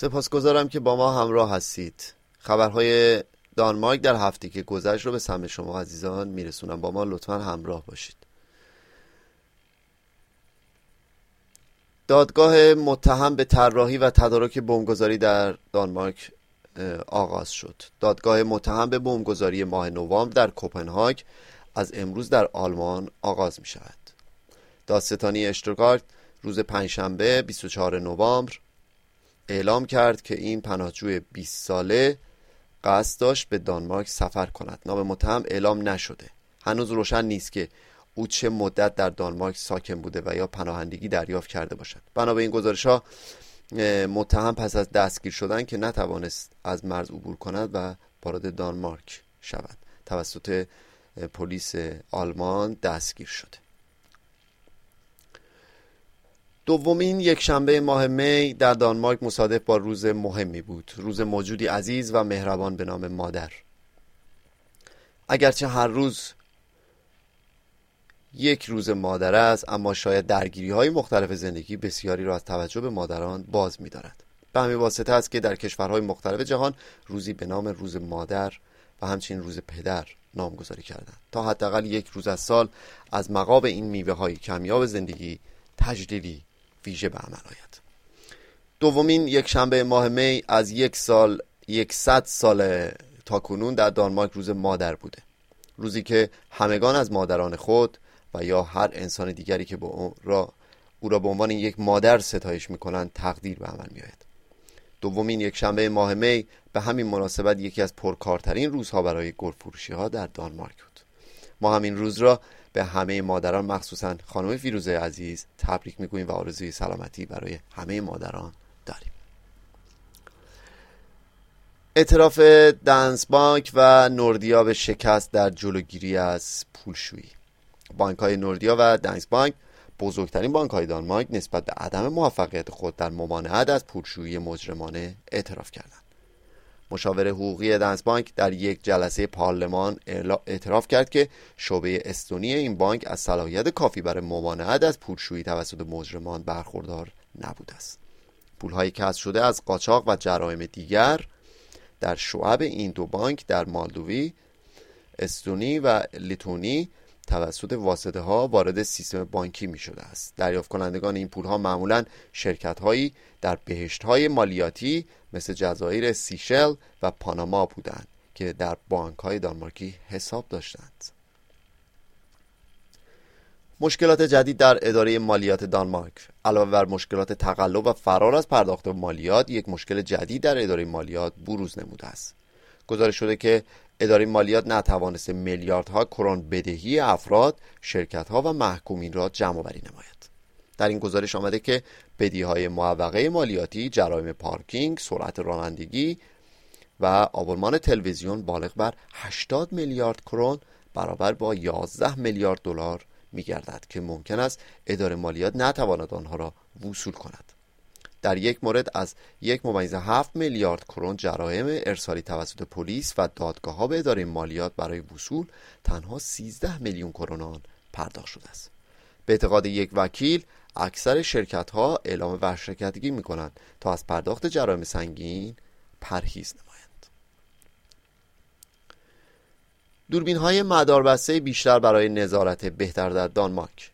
سپاسگزارم که با ما همراه هستید. خبرهای دانمارک در هفته که گذشت رو به سمت شما عزیزان میرسونم. با ما لطفا همراه باشید. دادگاه متهم به طراحی و تدارک بمبگذاری در دانمارک آغاز شد. دادگاه متهم به بمبگذاری ماه نوامبر در کوپنهاگ از امروز در آلمان آغاز می شود دادستانی اشترگارت روز پنجشنبه 24 نوامبر اعلام کرد که این پناهجوی 20 ساله قصد داشت به دانمارک سفر کند. نام متهم اعلام نشده. هنوز روشن نیست که او چه مدت در دانمارک ساکن بوده و یا پناهندگی دریافت کرده باشد. بنا به این گزارش ها متهم پس از دستگیر شدن که نتوانست از مرز عبور کند و وارد دانمارک شود. توسط پلیس آلمان دستگیر شده. دومین یک شنبه ماه می در دانمارک مصادف با روز مهمی بود. روز موجودی عزیز و مهربان به نام مادر. اگرچه هر روز یک روز مادر است اما شاید درگیری های مختلف زندگی بسیاری را از توجه به مادران باز می دارد به همین واسطه است که در کشورهای مختلف جهان روزی به نام روز مادر و همچنین روز پدر نامگذاری کردند. تا حداقل یک روز از سال از مقاب این میوه های کمیاب زندگی تجلیلی ویژه به عمل آید. دومین یک شنبه ماه می از یک سال یکصد سال تا کنون در دانمارک روز مادر بوده. روزی که همگان از مادران خود و یا هر انسان دیگری که با او را او را به عنوان یک مادر ستایش می‌کنند تقدیر به عمل میآید. دومین یک شنبه ماه می به همین مناسبت یکی از پرکارترین روزها برای گرفروشی ها در دانمارک بود. ما همین روز را به همه مادران مخصوصا خانم فیروزه عزیز تبریک می‌گوییم و آرزوی سلامتی برای همه مادران داریم. اعتراف دنس بانک و نوردیا به شکست در جلوگیری از پولشویی. بانک های نوردیا و دنس بانک بزرگترین بانک های دانمارک نسبت به عدم موفقیت خود در ممانعت از پولشویی مجرمانه اعتراف کردند. مشاور حقوقی دنس بانک در یک جلسه پارلمان اعتراف کرد که شعبه استونی این بانک از صلاحیت کافی برای ممانعت از پولشویی توسط مجرمان برخوردار نبوده است. پولهای کسب شده از قاچاق و جرایم دیگر در شعب این دو بانک در مالدوی استونی و لیتونی توسط واسطه ها وارد سیستم بانکی می شده است. دریافت کنندگان این پول ها معمولا شرکت هایی در بهشت های مالیاتی مثل جزایر سیشل و پاناما بودند که در بانک های دانمارکی حساب داشتند. مشکلات جدید در اداره مالیات دانمارک. علاوه بر مشکلات تقلب و فرار از پرداخت مالیات یک مشکل جدید در اداره مالیات بروز نموده است. گزارش شده که اداره مالیات نتوانسته میلیاردها کرون بدهی افراد شرکتها و محکومین را جمع آوری نماید. در این گزارش آمده که بدی های معوقه مالیاتی جرایم پارکینگ سرعت رانندگی و آبرمان تلویزیون بالغ بر 80 میلیارد کرون برابر با 11 میلیارد دلار میگردد که ممکن است اداره مالیات نتواند آنها را وصول کند. در یک مورد از یک ممیز هفت میلیارد کرون جرایم ارسالی توسط پلیس و دادگاه ها به اداره مالیات برای وصول تنها 13 میلیون کرون آن پرداخت شده است. به اعتقاد یک وکیل اکثر شرکت ها اعلام ورشکستگی می کنند تا از پرداخت جرایم سنگین پرهیز نمایند. دوربین های مداربسته بیشتر برای نظارت بهتر در دانمارک.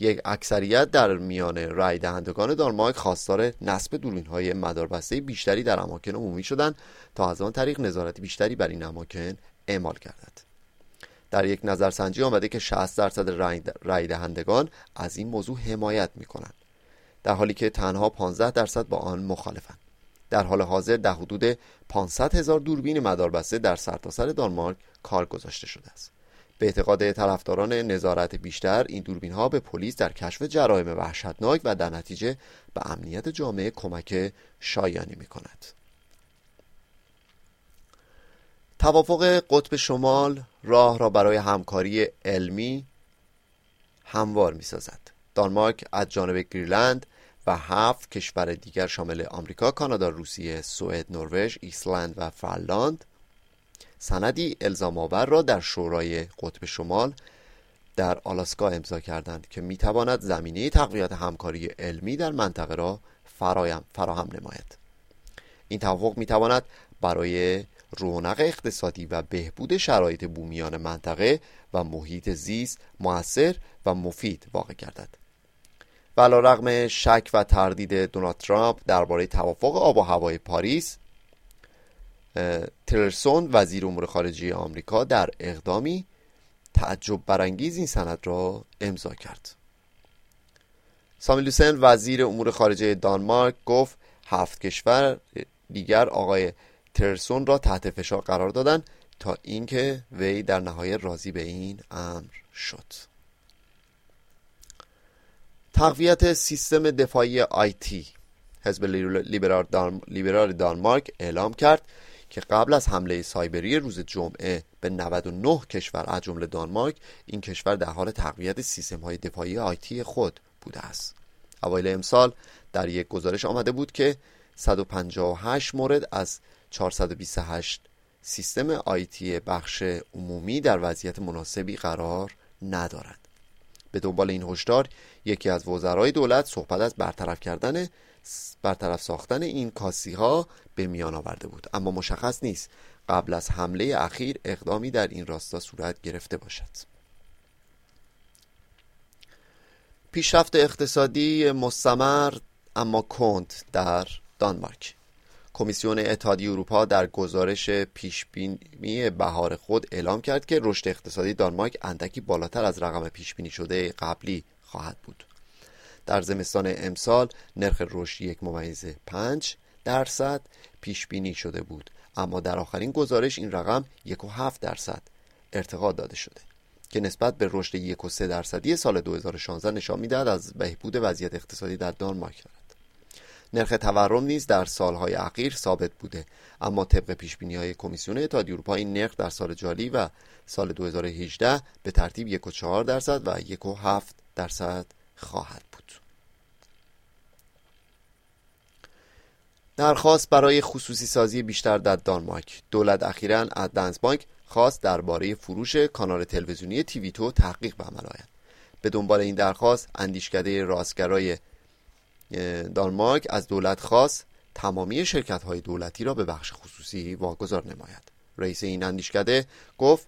یک اکثریت در میان رای دهندگان دانمارک خواستار نصب دوربین های مداربسته بیشتری در اماکن عمومی شدند تا از آن طریق نظارت بیشتری بر این اماکن اعمال گردد. در یک نظرسنجی آمده که 60 درصد رای دهندگان از این موضوع حمایت می کنند در حالی که تنها 15 درصد با آن مخالفند. در حال حاضر در حدود 500 هزار دوربین مداربسته در سرتاسر سر دانمارک کار گذاشته شده است. به اعتقاد طرفداران نظارت بیشتر این دوربین ها به پلیس در کشف جرایم وحشتناک و در نتیجه به امنیت جامعه کمک شایانی می کند توافق قطب شمال راه را برای همکاری علمی هموار می سازد دانمارک از جانب گریلند و هفت کشور دیگر شامل آمریکا، کانادا، روسیه، سوئد، نروژ، ایسلند و فنلاند سندی الزام آور را در شورای قطب شمال در آلاسکا امضا کردند که می‌تواند زمینه تقویت همکاری علمی در منطقه را فراهم, نماید. این توافق می‌تواند برای رونق اقتصادی و بهبود شرایط بومیان منطقه و محیط زیست موثر و مفید واقع گردد. و رغم شک و تردید دونالد ترامپ درباره توافق آب و هوای پاریس تلرسون وزیر امور خارجه آمریکا در اقدامی تعجب برانگیز این سند را امضا کرد. سامیلوسن وزیر امور خارجه دانمارک گفت هفت کشور دیگر آقای ترسون را تحت فشار قرار دادند تا اینکه وی در نهایت راضی به این امر شد. تقویت سیستم دفاعی آیتی حزب لیبرال دانمارک اعلام کرد که قبل از حمله سایبری روز جمعه به 99 کشور از جمله دانمارک این کشور در حال تقویت سیستم های دفاعی آیتی خود بوده است. اوایل امسال در یک گزارش آمده بود که 158 مورد از 428 سیستم آیتی بخش عمومی در وضعیت مناسبی قرار ندارد. به دنبال این هشدار یکی از وزرای دولت صحبت از برطرف کردن برطرف ساختن این کاسی ها به میان آورده بود. اما مشخص نیست قبل از حمله اخیر اقدامی در این راستا صورت گرفته باشد. پیشرفت اقتصادی مستمر اما کند در دانمارک. کمیسیون اتحادیه اروپا در گزارش پیشبینی بهار خود اعلام کرد که رشد اقتصادی دانمارک اندکی بالاتر از رقم پیشبینی شده قبلی خواهد بود. در زمستان امسال نرخ رشد یک ممیز پنج درصد پیش بینی شده بود اما در آخرین گزارش این رقم یک و هفت درصد ارتقا داده شده که نسبت به رشد یک و سه درصدی سال 2016 نشان می‌دهد از بهبود وضعیت اقتصادی در دانمارک نرخ تورم نیز در سالهای اخیر ثابت بوده. اما طبق پیش های کمیسیون اتحادیه اروپا این نرخ در سال جاری و سال 2018 به ترتیب یک و چهار درصد و یک و هفت درصد خواهد بود. درخواست برای خصوصی سازی بیشتر در دانمارک. دولت اخیرا از دنسبانک خواست درباره فروش کانال تلویزیونی تیوی تو تحقیق به عمل آید. به دنبال این درخواست اندیشکده راستگرای دانمارک از دولت خواست تمامی شرکت های دولتی را به بخش خصوصی واگذار نماید. رئیس این اندیشکده گفت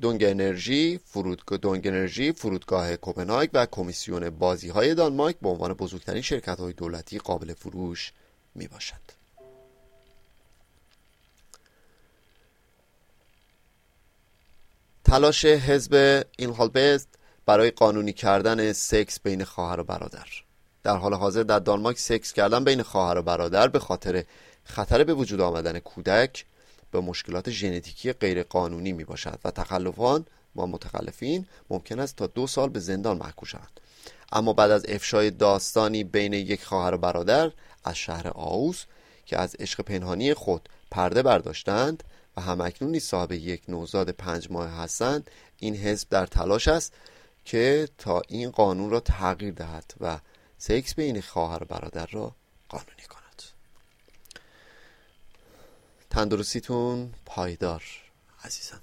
دونگ انرژی فرود... دونگ انرژی فرودگاه کوپنهاگ و کمیسیون بازی های دانمارک به عنوان بزرگترین شرکت های دولتی قابل فروش می باشد تلاش حزب اینهالبست برای قانونی کردن سکس بین خواهر و برادر. در حال حاضر در دانمارک سکس کردن بین خواهر و برادر به خاطر خطر به وجود آمدن کودک به مشکلات ژنتیکی غیر قانونی می باشد و تخلفان و متخلفین ممکن است تا دو سال به زندان محکوم شوند. اما بعد از افشای داستانی بین یک خواهر و برادر از شهر آوس که از عشق پنهانی خود پرده برداشتند و همکنون صاحب یک نوزاد پنج ماه هستند این حزب در تلاش است که تا این قانون را تغییر دهد و سکس بین خواهر و برادر را قانونی کند. تندرستیتون پایدار عزیزان.